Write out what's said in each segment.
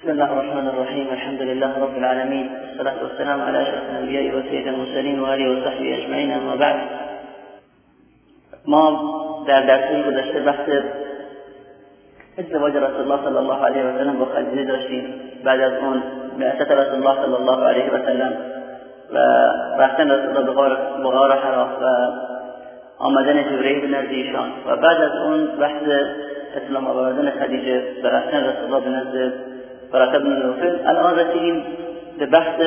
بسم الله الرحمن الرحيم الحمد لله رب العالمين والصلاة والسلام على أشرف الأنبياء وسيد المرسلين وآله وصحبه أجمعين أما بعد. ما در درس گذشته بحث ازدواج رسول الله صلی الله علیه و سلم با بعد از اون بعثت رسول الله صلی الله علیه و سلم و رفتن رسول الله به غار حرا و آمدن جبرئیل نزد ایشان. و بعد از اون بحث اسلام آوردن خدیجه و رفتن رسول الله به نزد بن نوفل. الان به بحث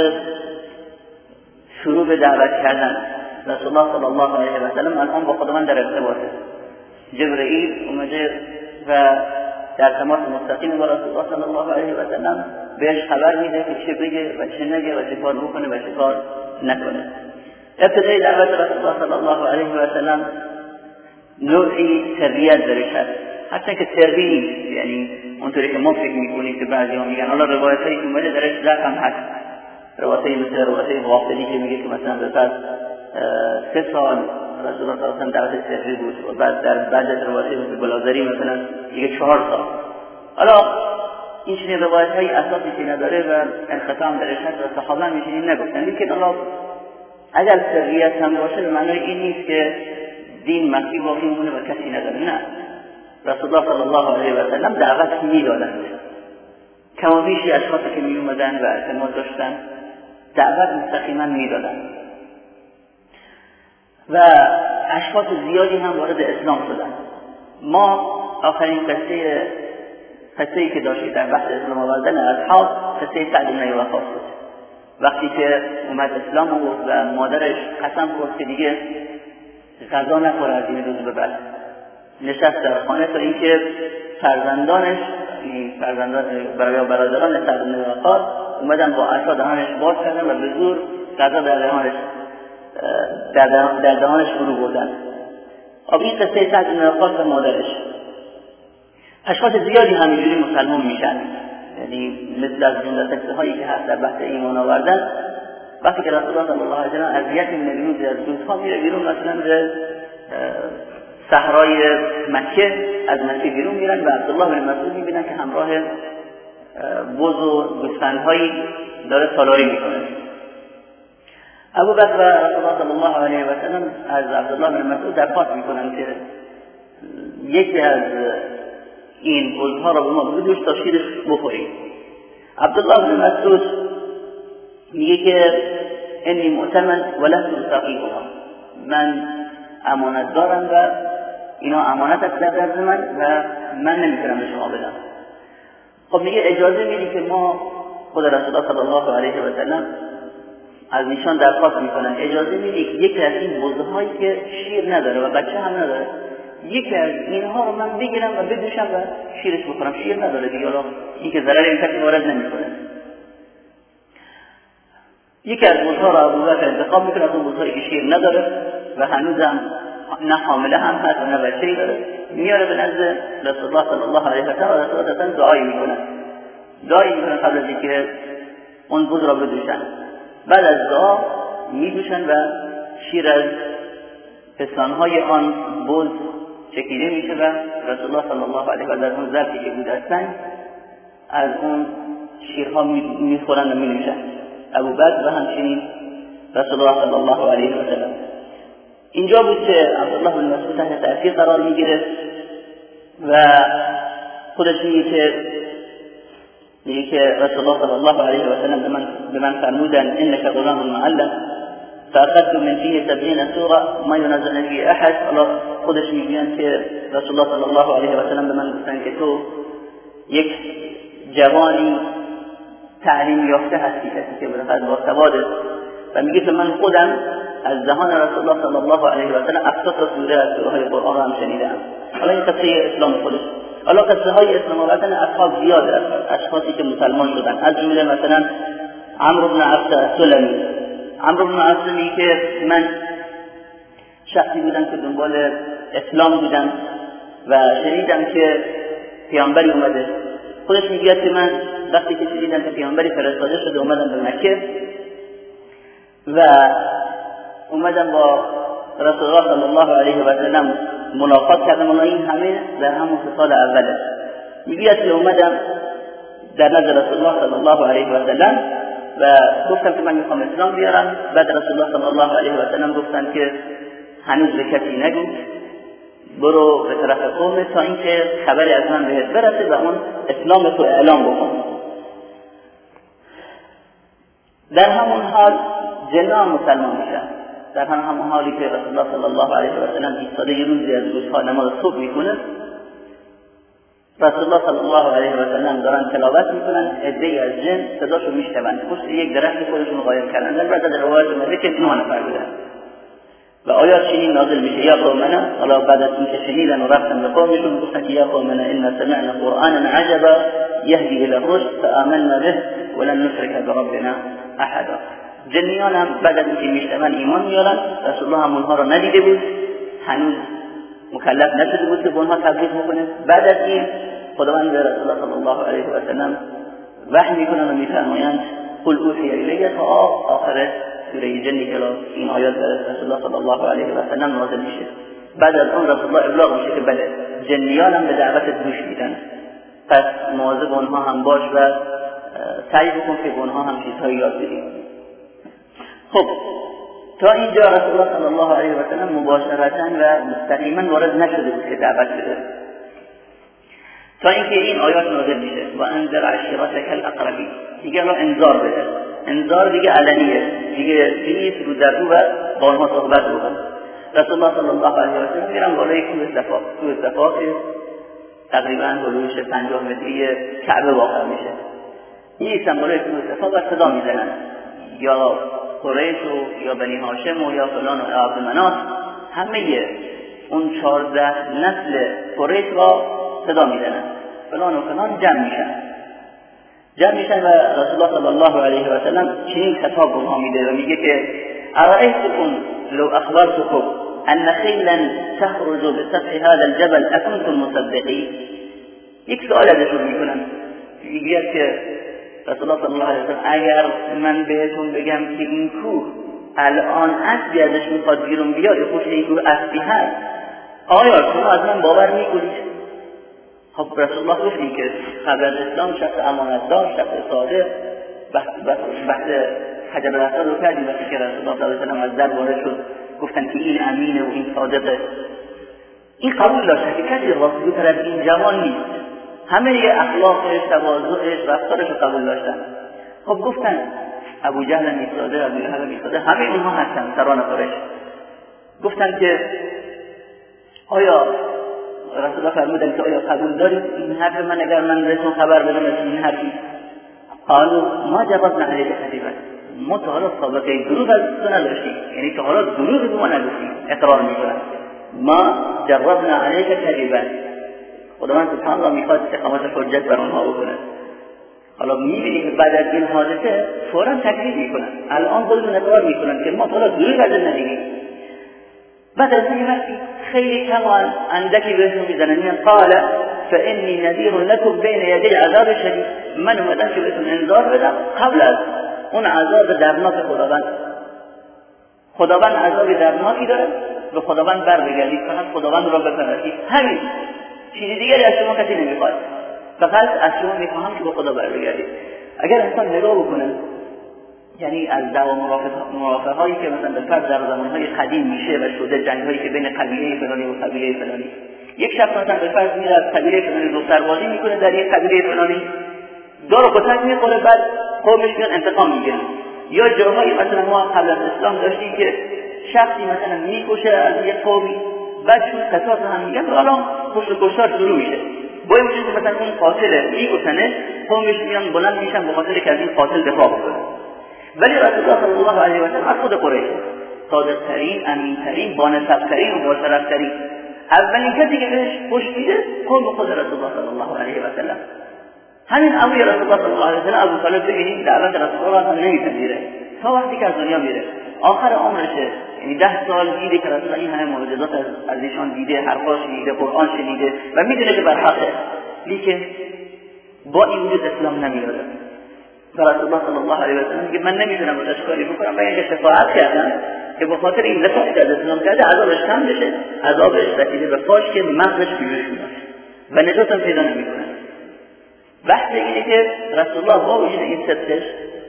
شروع به دعوت کردن. رسول الله صلی الله علیه و سلم الان با خداوند در ارتباطه جبرئیل اومده و در تماس مستقیم با رسول الله صلی الله علیه و سلم بهش خبر میده که چه بگه و چه نگه و چه کار بکنه و چه کار نکنه. ابتدای دعوت رسول الله صلی الله علیه و سلم نوعی تربیت درش هست. حتی که نیست یعنی اونطوری که ما فکر می‌کنیم که بعضی ها میگن حالا روایت هایی که اومده درش ضعف هم هست. روایت مثل روایت واقعی که میگه که مثلا به سه سال رسول الله صلی الله علیه سری بود و بعد در بعد از روایت مثل بلازری مثلا دیگه چهار سال. حالا این چنین روایت های اساسی که نداره و انختام درش هست و صحابه هم این نگفتن. لیکن الله اگر سریت هم باشه به معنای این نیست که دین مخفی باقی مونه و کسی نداره. نه. رسول الله صلی الله علیه و سلم دعوت می‌دادند کما بیشی اشخاصی که می اومدن و اعتماد داشتن دعوت مستقیما می‌دادند و اشخاص زیادی هم وارد اسلام شدن. ما آخرین قصه قصه ای که داشتیم در بحث اسلام آوردن اصحاب قصه سعد بن وقاص بود وقتی که اومد اسلام و مادرش قسم خورد که دیگه غذا نخوره از این روز به بعد. نشست در خانه تا اینکه فرزندانش فرزندان برای برادران بن وقاص اومدن با عصا دهانش باز کردن و به زور غذا در دهانش در دهانش فرو بردن. خب این قصه سعد بن وقاص مادرش. اشخاص زیادی همینجوری مسلمان میشن. یعنی مثل از جمله قصه هایی که هست در بحث ایمان آوردن. وقتی که رسول الله صلی الله علیه و سلم اذیت از روزها میره بیرون مثلا صحرای مکه از مکه بیرون میرن و عبدالله بن مسعود می‌بینن که همراه بز و گوسفندهایی داره سالاری می‌کنه. ابو بکر و رسول الله صلی الله علیه و سلم از عبدالله بن مسعود درخواست می‌کنن که یکی از این بزها را به ما بدوش تا شیرش عبدالله بن مسعود میگه که انی معتمد و لست من امانت دارم و اینا امانت است در دست من و من نمی‌تونم به شما بدم. خب میگه اجازه میدی که ما خود رسول الله صلی الله علیه و سلم از ایشان درخواست می‌کنن. اجازه میدی که یکی از این بزهایی که شیر نداره و بچه هم نداره یکی از اینها رو من بگیرم و بدوشم و شیرش بخورم شیر نداره دیگه حالا این که ضرر این وارد نمی‌کنه. یکی از بزها رو ابوبکر انتخاب می‌کنه از اون بزهایی که شیر نداره و هنوزم نه حامله هم هست و نه بچه‌ای داره. میاره به نزد رسول الله صلی الله علیه و سلم و رسول الله دعایی می‌کنن دعایی می‌کنن قبل از اینکه اون بز را بدوشن. بعد از دعا میدوشن و شیر از پستانهای آن بز چکیده میشه و رسول الله صلی الله علیه و سلم اون ظرفی که بود از سنگ از اون شیرها می‌خورن و مینوشن. ابو بکر و همچنین رسول الله صلی الله علیه و سلم اینجا بود که عبدالله بن مسعود تحت تأثیر قرار می‌گیره و خودش میگه که میگه که رسول الله صلی الله علیه و سلم به من فرمودن انك غلام معلم. فاخذت من فيه سبعين سوره ما ينزل فيه احد. الله خودش میگن که رسول الله صلی الله علیه و سلم به من گفتن که یک جوانی تعلیم یافته هستی کسی که بالاخره و میگه من خودم از دهان رسول الله صلی الله علیه و سلم افتاد تا سوره از سوره قرآن هم شنیدم حالا این قصه اسلام خودش. حالا قصه های اسلام آوردن اصحاب زیاد اشخاصی که مسلمان شدن. از جمله مثلا عمرو بن عبد سلمی عمرو بن عبد سلمی که من شخصی بودم که دنبال اسلام بودم و شنیدم که پیامبری اومده. خودش میگه که من وقتی که شنیدم که پیامبری فرستاده شده اومدم به مکه. و اومدم با رسول الله صلی الله علیه و سلم ملاقات کردم. و این همه در همون سال اوله. می‌گوید که اومدم در نظر رسول الله صلی الله علیه و سلم و گفتم که من می‌خوام اسلام بیارم. بعد رسول الله صلی الله علیه و سلم گفتن که هنوز به کسی نگو. برو به طرف قوم تا اینکه خبری از من بهت برسه و اون اسلام تو اعلام بکن. در همون حال جنا مسلمان میشن. در همون حالی که رسول الله صلی الله علیه و سلم ایستاده یه روزی از روزها نماز صبح میکنه. رسول الله صلی الله علیه و سلم دارن تلاوت میکنن عده از جن صداشو میشنون. پشت یک درخت خودشون قایم کردن. بعد از روایت اومده که نه نفر بودن. و آیات چنین نازل میشه؟ یا قومنا حالا بعد از اینکه شنیدن و رفتن به قومشون گفتن که یا قومنا ان سمعنا قرآنا عجبا یهدی إلى الرشد فآمنا به ولن نشرک بربنا احدا. جنیان هم بعد از اینکه میشنون ایمان میارن رسول الله هم اونها رو ندیده بود. هنوز مکلف نشده بود که به اونها تبلیغ بکنه. بعد از این خداوند به رسول الله صلی الله علیه و سلم وحی می‌کنن و میفرمایند قل اوحی الیک تا آخر سوره جنی که این آیات در رسول الله صلی الله علیه و سلم نازل میشه. بعد از اون رسول الله ابلاغ میشه که بله جنیان هم به دعوت گوش میدن. پس مواظب اونها هم باش و سعی بکن که به اونها هم چیزهایی یاد بدیم خب تا اینجا رسول الله صلی الله علیه و سلم مباشرتا و مستقیما وارد نشده بود که دعوت بده. تا اینکه این آیات نازل میشه و انذر عشیرتک الاقربین. دیگه الان انذار بده. انذار دیگه علنیه. دیگه نیست رو در رو و با آنها صحبت بکن رسول الله صلی الله علیه و سلم میرن بالای کوه صفا. کوه صفا که تقریبا هلوش پنجاه متری کعبه واقع میشه. نیستن بالای کوه صفا و صدا می‌زنن. یا قریش و یا بنی هاشم و یا فلان و عبد همه اون چهارده نسل قریش را صدا می‌زنن فلان و فلان جمع میشن. جمع میشن و رسول الله صلی الله علیه و سلم چنین خطاب به میده و میگه که ارائیتکم لو اخبرتكم ان خیلا تخرج بسطح هذا الجبل اکنتم مصدقین؟ یک سوال ازشون می‌کنن میگه که رسول الله صلی الله علیه و سلم اگر من بهتون بگم که این کوه الان اسبی ازش می‌خواد بیرون بیاد خوش این کوه اسبی هست آیا شما از من باور می‌کنید خب رسول الله گفتیم که قبل از اسلام شخص امانتدار شخص صادق بحث حجر الاسد رو کردیم وقتی که رسول الله صلی الله علیه از در وارد شد گفتن که این امینه و این صادقه این قبول داشت که کسی راستگوتر از این جوان نیست همه اخلاقش تواضعش رفتارش رو قبول داشتن. خب گفتن ابو جهل میستاده ابو لهب میستاده همه اونها هستن سران قریش. گفتن که آیا رسول الله فرمودن که آیا قبول دارید؟ این حرف من اگر من بهتون خبر بدم از این حرفی. قالوا ما جوابنا علیک کذبا ما تا حالا سابقه دروغ از تو نداشتیم. یعنی تا حالا دروغ ما نگفتیم اقرار می‌کنن ما جربنا علیک کذبا خداوند سبحان را می‌خواد اقامت حجت بر آنها بکنه. حالا می‌بینیم بعد از این حادثه فورا تکذیب می‌کنن. الان ظلم نکار می‌کنن که ما حالا دروغ از ندیدیم بعد از این وقتی خیلی کمان اندکی بهشون می‌زنن. میان قال فانی نذیر لكم بین یدی عذاب شدید من اومدم که بهتون انذار بدم قبل از اون عذاب درناک خداوند. خداوند عذاب درناکی داره به خداوند بر بگردید فقط خداوند را بپرستید همین. چیزی دیگری از شما کسی نمی‌خواد. فقط از شما می‌خواهم که به خدا بر بگردید اگر انسان نگاه بکنه یعنی از دعوا مرافع هایی که مثلا بالفرض در زمان های قدیم میشه و شده جنگ هایی که بین قبیله فلانی و قبیله فلانی. یک شخص مثلا بالفرض میره از قبیله فلانی رو سربازی می‌کنه در یک قبیله فلانی و قتل می‌خوره بعد قومش میان انتقام می‌گیرن یا جاهایی مثلا ما قبل از اسلام داشتیم که شخصی مثلا می‌کشه از یک قومی بعد چون قصاص هم میگن و الان پشت کشتار شروع میشه با این وجود مثلا اون قاتل میکشنه قومش میان بلند میشن به خاطر که از این قاتل دفاع بکنه ولی رسول الله صلی الله علیه و سلم از خود قریش صادقترین امینترین بانصبترین و باشرفترین اولین کسی که بهش پشت میده قوم خود رسول الله صلی الله علیه و سلم همین ابوی رسول الله صلی الله علیه و سلم ابو طالب ببینید دعوت رسول الله نمیپذیره تا وقتی که از دنیا میره آخر عمرشه. یعنی ده سال دیده که رسول این همه معجزات از ایشان دیده حرفاش دیده قرآن شنیده و می‌دونه که بر حقه. لیکن با این وجود اسلام نمیاره و رسول الله صلی الله علیه و سلم میگه من نمی‌دونم با کاری بکنم. و اینکه شفاعت کردم که به خاطر این لطف که از اسلام کرده عذابش کم بشه عذابش رسیده به پاش که مغزش بیوش میاد. و نجات هم پیدا نمی‌کنه. بحث اینه که رسول الله با وجود این صدقش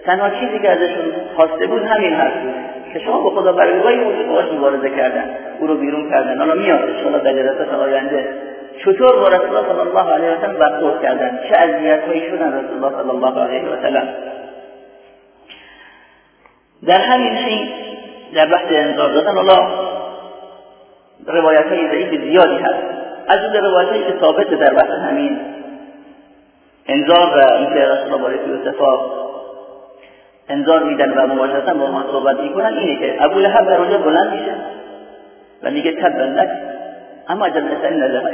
تنها چیزی که ازشون خواسته بود همین بود که شما به خدا برگوهای موجود باش مبارزه کردن او رو بیرون کردن حالا میاد انشاءالله در جلسات آینده چطور با رسول الله صلی الله علیه و سلم برخورد کردن؟ چه اذیتهایی شدن رسول الله صلی الله علیه و سلم؟ در همین حین در بحث انذار دادن الله روایت های ضعیف زیادی هست. از اون روایت که ثابت در بحث همین انذار و اینکه رسول الله باره اتفاق انذار میدن و مباشرتا با ما صحبت می‌کنن اینه که ابو لحب در اونجا بلند میشه و میگه تبا لك اما جلس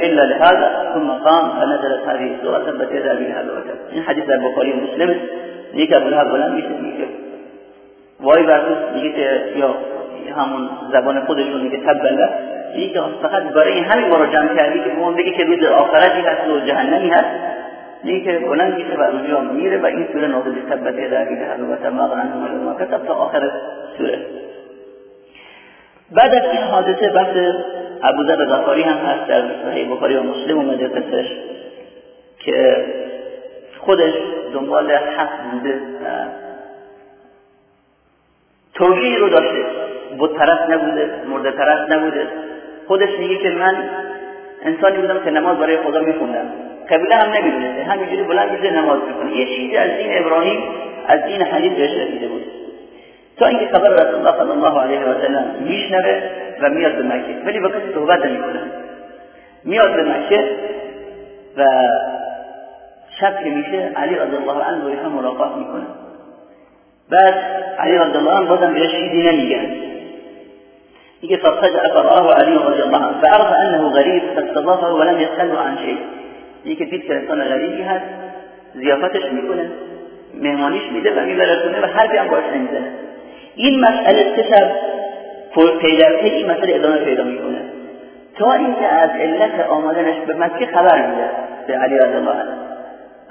الا لهذا ثم قام فنزلت هذه السوره تبت يدا ابي این حدیث در بخاری مسلم. میگه که ابو لحب بلند میشه میگه. وای بر میگه که یا همون زبان خودشون میگه تبا لك میگه فقط برای همین ما رو جمع کردی که به بگه که روز آخرتی هست و جهنمی هست. که بلند میشه و اونجا میره و این سوره نازل ثبت یدا ابی و ما عنه ما کسب تا آخر سوره. بعد از این حادثه بحث ابوذر غفاری هم هست. در صحیح بخاری و مسلم اومده قصهش که خودش دنبال حق بوده توجیه رو داشته. بود پرست نبوده مرده پرست نبوده. خودش میگه که من انسانی بودم که نماز برای خدا میخوندم. قبله هم نمی‌دونسته همینجوری بلند میشه نماز می‌کنه یه چیزی از دین ابراهیم از دین حدیث بهش رسیده بود. تا اینکه خبر رسول الله صلی الله علیه و سلم میشنوه و میاد به مکه. ولی با کسی صحبت نمی‌کنه. میاد به مکه و شب که میشه علی رضی الله عنه رو هم ملاقات می‌کنه. بعد علی رضی الله عنه بازم بهش چیزی نمیگن. يجي ففجأة فرآه علي رضي الله عنه. فعرف أنه غريب فاستضافه ولم يسأله عن شيء دید که انسان غریبی هست ضیافتش می‌کنه مهمانیش میده و میبرسونه و حرفی هم باش نمی‌زنه. این مسئله سه شب پیدا این مسئله ادامه پیدا می‌کنه. تا اینکه از علت آمدنش به مکه خبر میده به علی رضی الله عنه.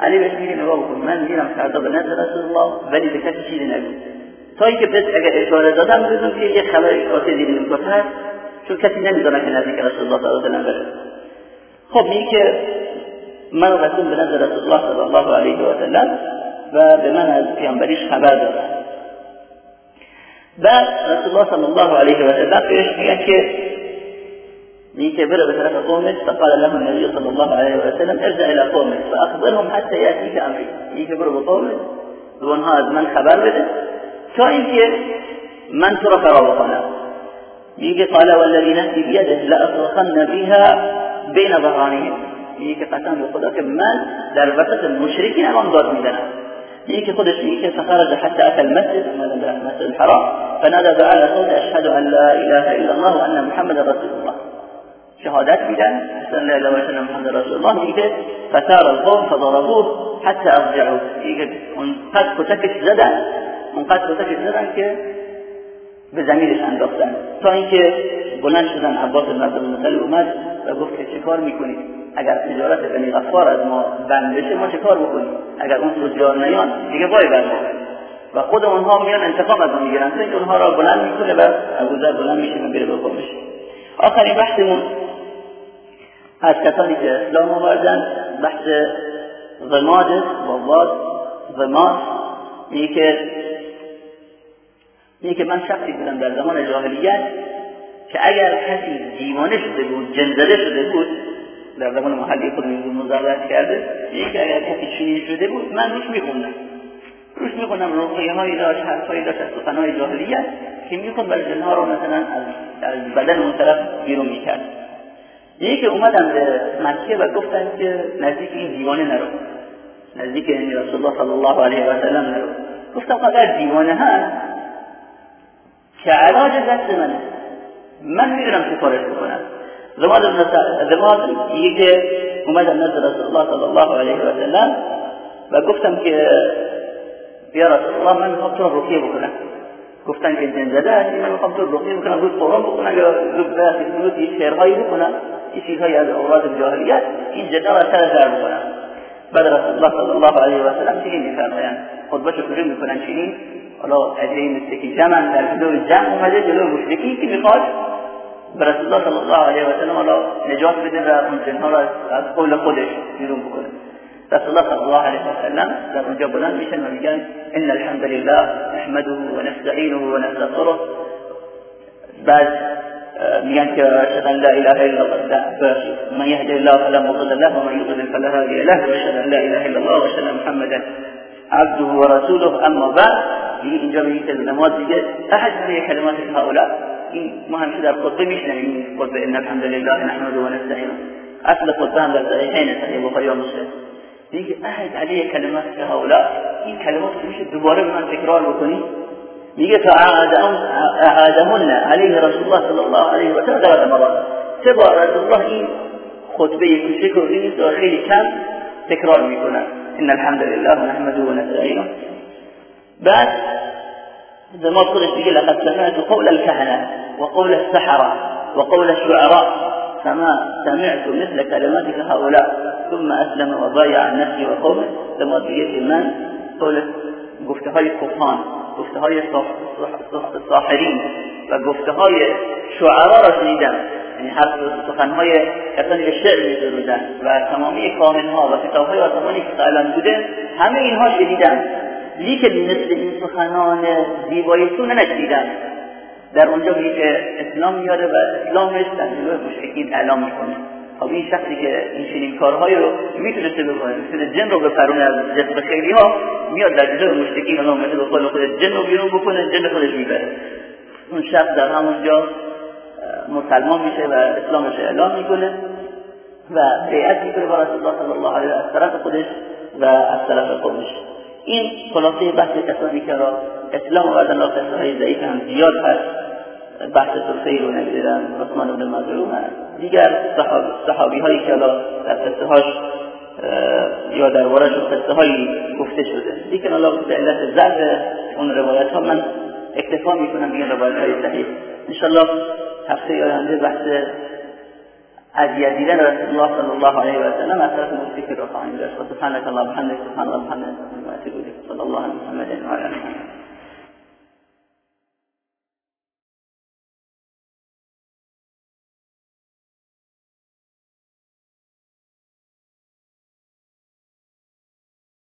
علی بهش میگه نگاه بکن من میرم فردا به نزد رسول الله ولی به کسی چیزی نگو. تا اینکه بس اگر اشاره دادم بدون که یه خبر کاسه دیگه می‌گفت چون کسی نمی‌دونه که نزدیک رسول الله صلی الله علیه و بره. خب میگه مرغة بنزلة الله صلى الله عليه وسلم فبمنهج بينبغيش خبر بعد رسول الله صلى الله عليه وسلم فيش يحكي ليكبر بثلاثة قومك فقال لهم النبي صلى الله عليه وسلم ارجع إلى قومك فأخبرهم حتى يأتيك أمري. يكبروا بقومك هذا من خبر بده؟ تا اینکه من ترك روحنا؟ فرار بکنم قال والذي نهدي بيده لأطرخن بها بين ظهرانیه میگه که قسم به خدا که من در وسط مشرکین امام داد می‌زنم. میگه که خودش میگه که فخرج حتى اتى المسجد اومدن در مسجد الحرام. فنادى بعلى صوت اشهد ان لا اله الا الله وان محمد رسول الله. شهادت میدن. لا اله الا محمد رسول الله. میگه فثار القوم فضربوه حتى ارجعوه میگه اون قد کتکش زدن. اونقدر کتکش زدن که به زمینش انداختن. تا اینکه بلند شدن. عباس بن عبدالمطلب اومد و گفت که چه کار می‌کنید اگر تجارت بنی غفار از ما بند بشه ما چه کار بکنیم؟ اگر اون تجار نیان دیگه وای بر ما. و خود اونها میان انتقام از ما می‌گیرن. تا اونها را بلند می‌کنه و ابوذر بلند میشه و میره به قومش آخرین بحثمون از کسانی که اسلام آوردن بحث ضماد با ضماد میگه که میگه که من شخصی بودم در زمان جاهلیت که اگر کسی دیوانه شده بود جنزده شده بود در زمان محلی خود مزارت کرده که اگر چنین شده بود من روش میخوندم. روش میخوندم رقیه هایی داشت حرفهایی داشت از سخنهای جاهلیت که می‌خوند بر جنها رو مثلا از, بدن اون طرف بیرون می‌کرد. که اومدم به مکه و گفتن که نزدیک این دیوانه نرو. نزدیک این رسول الله صلی الله علیه و سلم نرو. گفتم اگر دیوانه هست که علاج دست منه. من می‌دونم چه کارش بکنم. زماد میگه که اومدم نزد رسول الله صلی الله علیه و سلم و گفتم که یا رسول الله من میخوام تو رقیه بکنم گفتن که جن زده من میخوام تو رقیه بکنم روز قرآن بکنم یا روز شعرهایی بکنم این چیزهایی از اوراد جاهلیت این جدا را سر در بکنم بعد رسول الله صلی الله علیه و سلم چنین میفرمایند خطبة شروع میکنن چنین حالا ادعی مثل که جمع در جلو جمع اومده جلو مشرکی که میخواد به رسول الله صلی الله علیه و سلم حالا نجات بده و اون جنها را از قول خودش بیرون بکنه رسول الله صلی الله علیه و سلم در اونجا بلند میشن و میگن إن الحمد لله نحمده و نستعینه و نستغفره بعد میگن که أشهد أن لا إله إلا الله من يهدي الله فلا مضل له ومن يضلل فلا هادي له. واشهد أن لا إله إلا الله وأشهد أن محمدا عبده ورسوله. أما بعد اینجا میگه نماز دیگه أحد همه کلمات هؤلاء. ما همیشه در خطبه میشنویم خطبه ان الحمد لله نحمده و نستعینه اصل خطبه هم در صحیحین صحیح بخاری و مسلم میگه احد علیه کلمات هؤلاء این کلمات میشه دوباره به من تکرار بکنی میگه فعادهن علیه رسول الله صلی الله علیه و سلم ثلاث مرات. سه بار رسول الله این خطبه کوچک و و خیلی کم تکرار می‌کنن ان الحمد لله نحمده و نستعینه بعد زمان خودش دیگه لقد سمعت قول الكهنة وقول السحرة وقول الشعراء فما سمعت مثل كلماتك هؤلاء. ثم أسلم وضايع عن نفسه وقومه. لما دیگه من قول گفته های کفان گفته های ساحرین و گفته های شعرا را شنیدم سخن های کسانی که شعر می‌سرودن و تمامی کامل ها و کتاب های آسمانی که شنیدم لیکن مثل این سخنان زیباییتون نشنیدم در اونجا میگه که اسلام میاره و اسلامش در جلوی مشرکین اعلام می‌کنه. خب این شخصی که این چنین کارهایی رو می‌تونسته بکنه می‌تونه جن رو بپرونه از جسم خیلی ها میاد در جلوی مشرکین اونها مثل به قول خود جن رو بیرون بکنه جن خودش می‌بره. اون شخص در همونجا مسلمان میشه و اسلامش اعلام می‌کنه و بیعت می‌کنه با رسول الله صلی الله علیه و خودش و از طرف قومش این خلاصه بحث کسانی که را اسلام آوردن لا قصه های ضعیف هم زیاد هست بحث سلفه رو نمی‌دیدن عثمان بن مظلوم دیگر صحابی هایی که الان در قصه هاش یا در ورش قصه هایی گفته شده. لیکن الله به علت ضعف اون روایت ها من اکتفا می‌کنم این روایت های صحیح. انشالله هفته آینده بحث اذیت دیدن رسول الله صلی الله علیه و سلم از طرف مشرک رو خواهیم داشت و سبحانك اللهم وبحمدك سبحان الله وبحمده صلی الله علیه و محمد